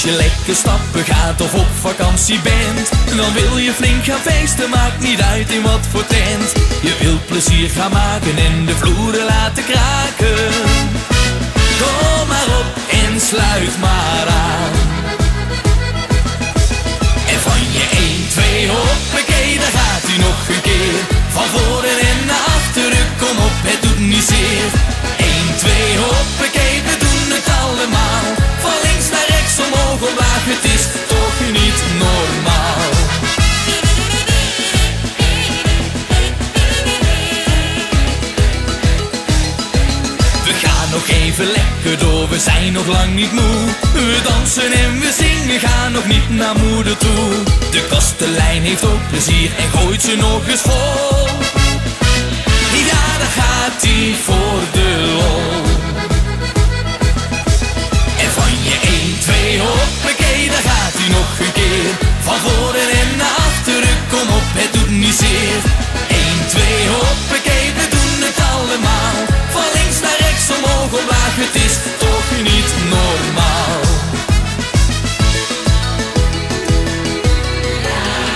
Als je lekker stappen gaat of op vakantie bent Dan wil je flink gaan feesten, maakt niet uit in wat voor tent. Je wilt plezier gaan maken en de vloeren laten kraken nog even lekker door, we zijn nog lang niet moe. We dansen en we zingen, gaan nog niet naar moeder toe. De kastelein heeft ook plezier en gooit ze nog eens vol. Ja, daar gaat hij voor de lol. En van je 1, 2, hoppakee, daar gaat hij nog een keer. Van voren en